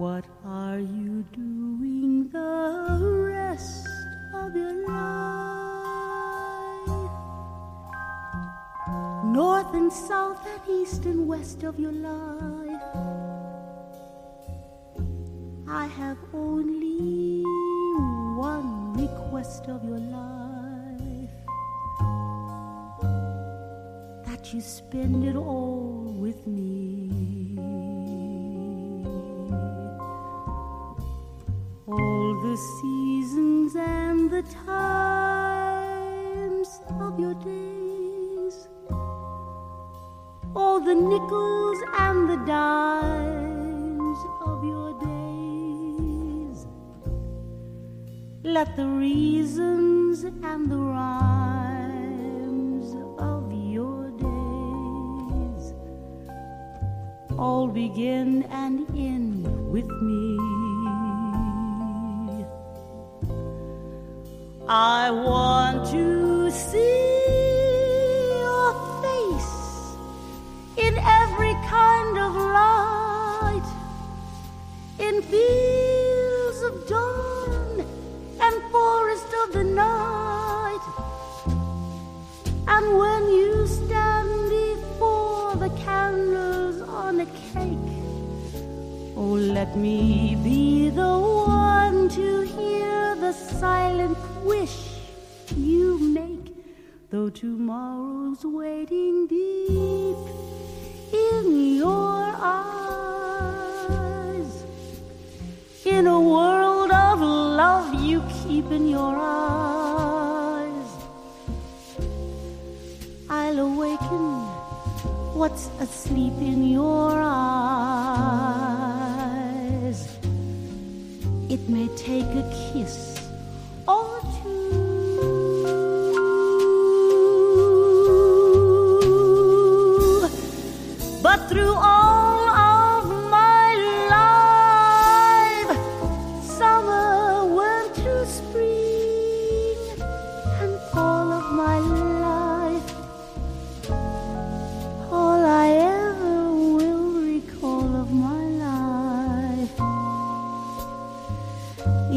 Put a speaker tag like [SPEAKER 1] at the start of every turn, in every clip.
[SPEAKER 1] What are you doing the rest of your life? North and south and east and west of your life. I have only one request of your life that you spend it all with me. The seasons and the times of your days, all the nickels and the dimes of your days. Let the reasons and the rhymes of your days all begin and end with me. I want to see your face in every kind of light, in fields of dawn and forest of the night. And when you stand before the candles on a cake, oh, let me be the one to hear the silent wish you make, though tomorrow's waiting deep in your eyes. In a world of love you keep in your eyes, I'll awaken what's asleep in your eyes. May take a kiss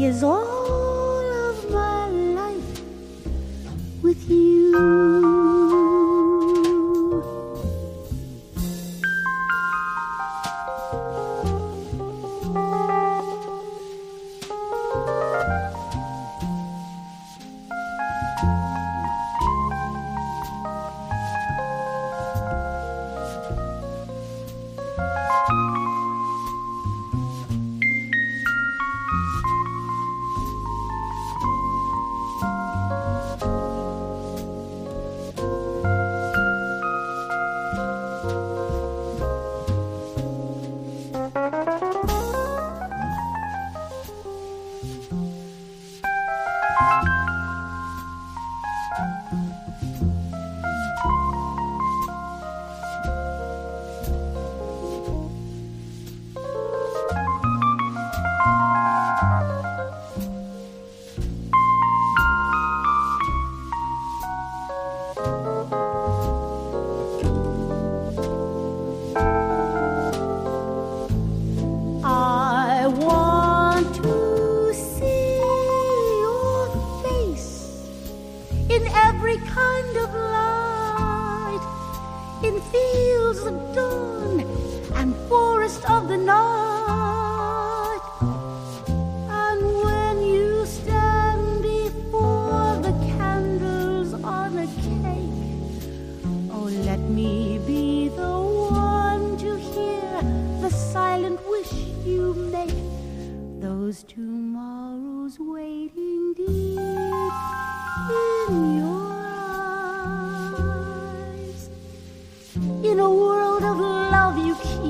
[SPEAKER 1] is all of my life with you. I want every kind of light, in fields of dawn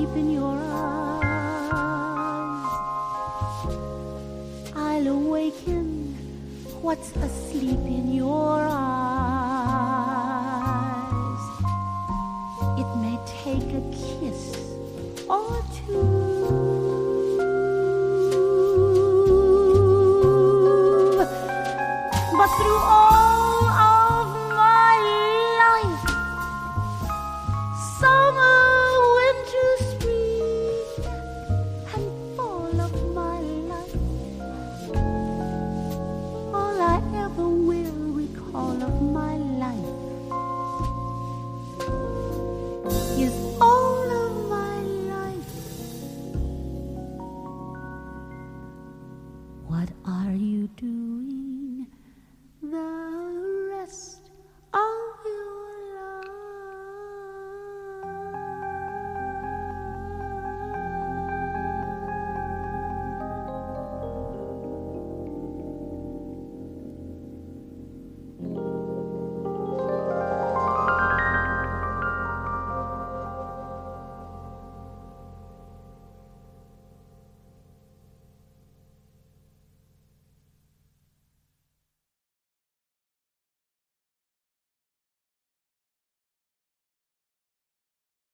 [SPEAKER 1] keep in your eyes. I'll awaken what's asleep in your eyes. It may take a kiss or